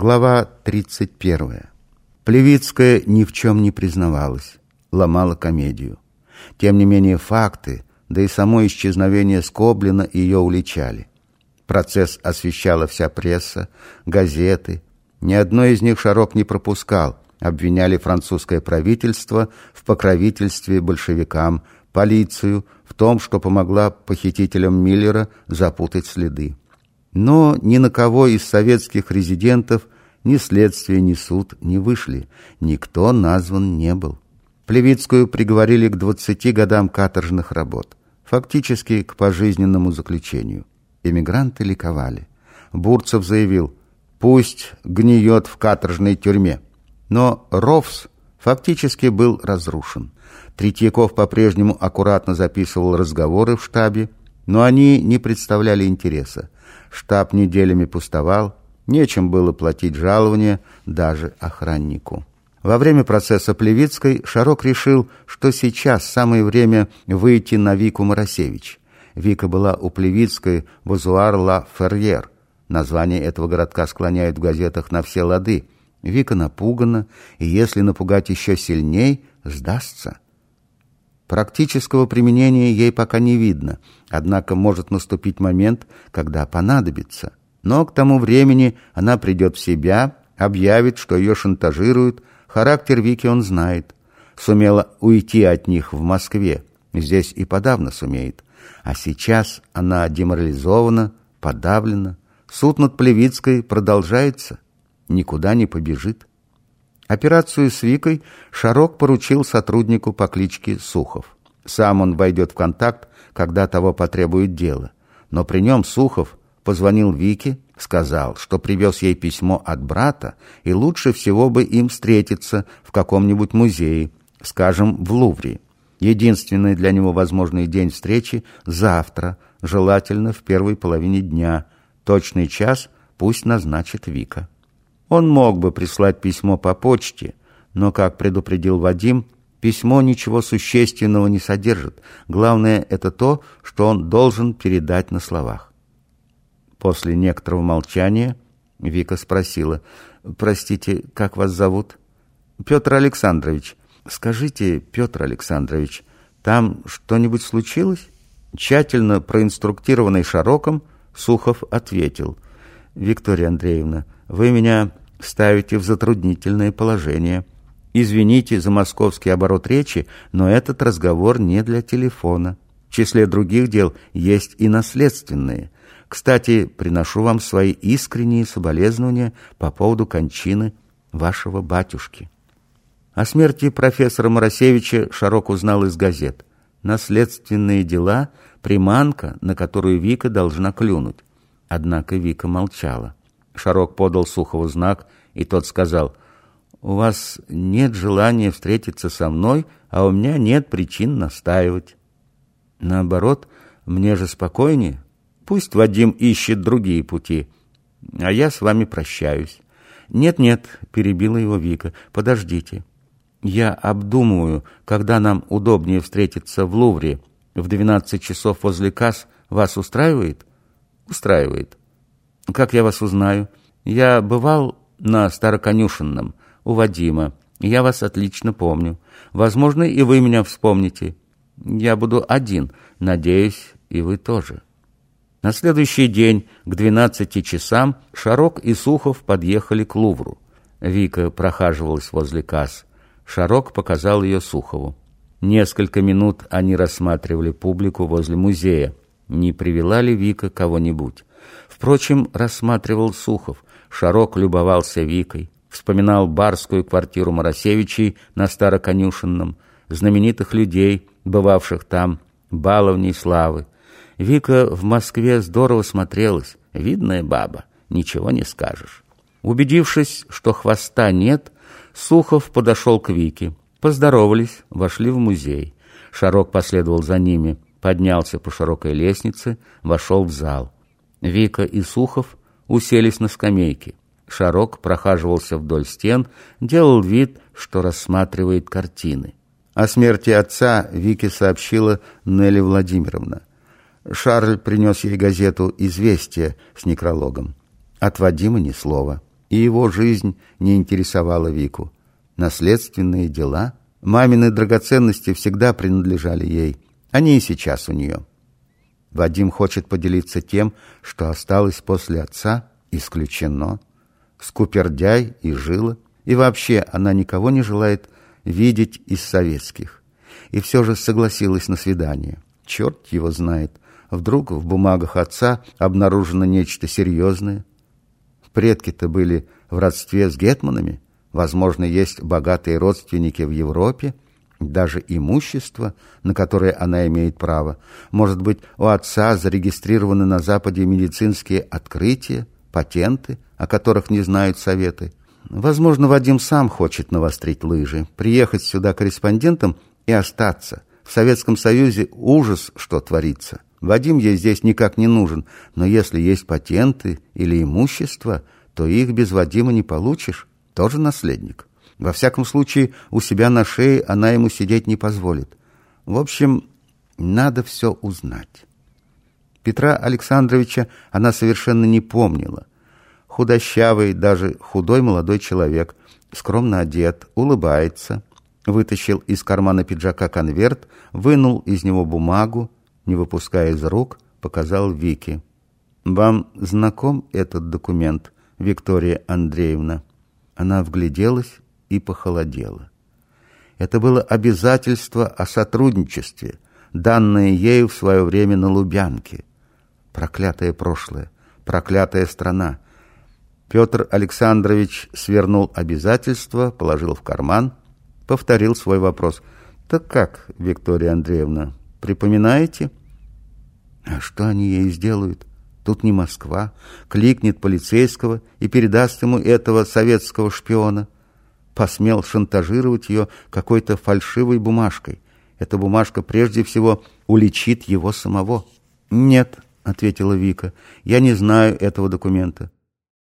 Глава 31. Плевицкая ни в чем не признавалась, ломала комедию. Тем не менее факты, да и само исчезновение Скоблина ее уличали. Процесс освещала вся пресса, газеты. Ни одной из них Шарок не пропускал. Обвиняли французское правительство в покровительстве большевикам, полицию в том, что помогла похитителям Миллера запутать следы. Но ни на кого из советских резидентов ни следствие, ни суд не вышли. Никто назван не был. Плевицкую приговорили к 20 годам каторжных работ, фактически к пожизненному заключению. Эмигранты ликовали. Бурцев заявил, пусть гниет в каторжной тюрьме. Но Ровс фактически был разрушен. Третьяков по-прежнему аккуратно записывал разговоры в штабе, но они не представляли интереса. Штаб неделями пустовал, нечем было платить жалования даже охраннику. Во время процесса Плевицкой Шарок решил, что сейчас самое время выйти на Вику Моросевич. Вика была у Плевицкой Бузуар-Ла-Ферьер. Название этого городка склоняют в газетах на все лады. Вика напугана, и если напугать еще сильней, сдастся. Практического применения ей пока не видно, однако может наступить момент, когда понадобится. Но к тому времени она придет в себя, объявит, что ее шантажируют, характер Вики он знает. Сумела уйти от них в Москве, здесь и подавно сумеет. А сейчас она деморализована, подавлена. Суд над Плевицкой продолжается, никуда не побежит. Операцию с Викой Шарок поручил сотруднику по кличке Сухов. Сам он войдет в контакт, когда того потребует дело. Но при нем Сухов позвонил Вике, сказал, что привез ей письмо от брата, и лучше всего бы им встретиться в каком-нибудь музее, скажем, в Лувре. Единственный для него возможный день встречи – завтра, желательно в первой половине дня. Точный час пусть назначит Вика. Он мог бы прислать письмо по почте, но, как предупредил Вадим, письмо ничего существенного не содержит. Главное – это то, что он должен передать на словах. После некоторого молчания Вика спросила, «Простите, как вас зовут?» «Петр Александрович». «Скажите, Петр Александрович, там что-нибудь случилось?» Тщательно проинструктированный Шароком, Сухов ответил, «Виктория Андреевна, вы меня ставите в затруднительное положение. Извините за московский оборот речи, но этот разговор не для телефона. В числе других дел есть и наследственные. Кстати, приношу вам свои искренние соболезнования по поводу кончины вашего батюшки. О смерти профессора Моросевича Шарок узнал из газет. Наследственные дела – приманка, на которую Вика должна клюнуть. Однако Вика молчала. Шарок подал Сухову знак, и тот сказал, «У вас нет желания встретиться со мной, а у меня нет причин настаивать». Наоборот, мне же спокойнее. Пусть Вадим ищет другие пути, а я с вами прощаюсь. «Нет-нет», — перебила его Вика, — «подождите. Я обдумываю, когда нам удобнее встретиться в Лувре. В двенадцать часов возле касс вас устраивает?» «Устраивает. Как я вас узнаю? Я бывал на Староконюшенном, у Вадима. Я вас отлично помню. Возможно, и вы меня вспомните. Я буду один. Надеюсь, и вы тоже». На следующий день к двенадцати часам Шарок и Сухов подъехали к Лувру. Вика прохаживалась возле касс. Шарок показал ее Сухову. Несколько минут они рассматривали публику возле музея. Не привела ли Вика кого-нибудь? Впрочем, рассматривал Сухов. Шарок любовался Викой, вспоминал барскую квартиру Моросевичей на Староконюшенном, знаменитых людей, бывавших там, баловней славы. Вика в Москве здорово смотрелась, видная баба, ничего не скажешь. Убедившись, что хвоста нет, Сухов подошел к Вике. Поздоровались, вошли в музей. Шарок последовал за ними, поднялся по широкой лестнице, вошел в зал. Вика и Сухов уселись на скамейке. Шарок прохаживался вдоль стен, делал вид, что рассматривает картины. О смерти отца Вике сообщила Нелли Владимировна. Шарль принес ей газету «Известия» с некрологом. От Вадима ни слова. и его жизнь не интересовала Вику. Наследственные дела, мамины драгоценности всегда принадлежали ей. Они и сейчас у нее. Вадим хочет поделиться тем, что осталось после отца, исключено. Скупердяй и жила. И вообще она никого не желает видеть из советских. И все же согласилась на свидание. Черт его знает. Вдруг в бумагах отца обнаружено нечто серьезное. Предки-то были в родстве с гетманами. Возможно, есть богатые родственники в Европе, даже имущество, на которое она имеет право. Может быть, у отца зарегистрированы на Западе медицинские открытия, патенты, о которых не знают советы. Возможно, Вадим сам хочет навострить лыжи, приехать сюда корреспондентом и остаться. В Советском Союзе ужас, что творится. Вадим ей здесь никак не нужен, но если есть патенты или имущество, то их без Вадима не получишь, тоже наследник. Во всяком случае, у себя на шее она ему сидеть не позволит. В общем, надо все узнать. Петра Александровича она совершенно не помнила. Худощавый, даже худой молодой человек, скромно одет, улыбается, вытащил из кармана пиджака конверт, вынул из него бумагу, не выпуская из рук, показал Вике. «Вам знаком этот документ, Виктория Андреевна?» Она вгляделась и похолодела. Это было обязательство о сотрудничестве, данное ею в свое время на Лубянке. Проклятое прошлое, проклятая страна. Петр Александрович свернул обязательство, положил в карман, повторил свой вопрос. «Так как, Виктория Андреевна, припоминаете?» «А что они ей сделают? Тут не Москва. Кликнет полицейского и передаст ему этого советского шпиона» посмел шантажировать ее какой-то фальшивой бумажкой. Эта бумажка прежде всего уличит его самого. «Нет», — ответила Вика, — «я не знаю этого документа.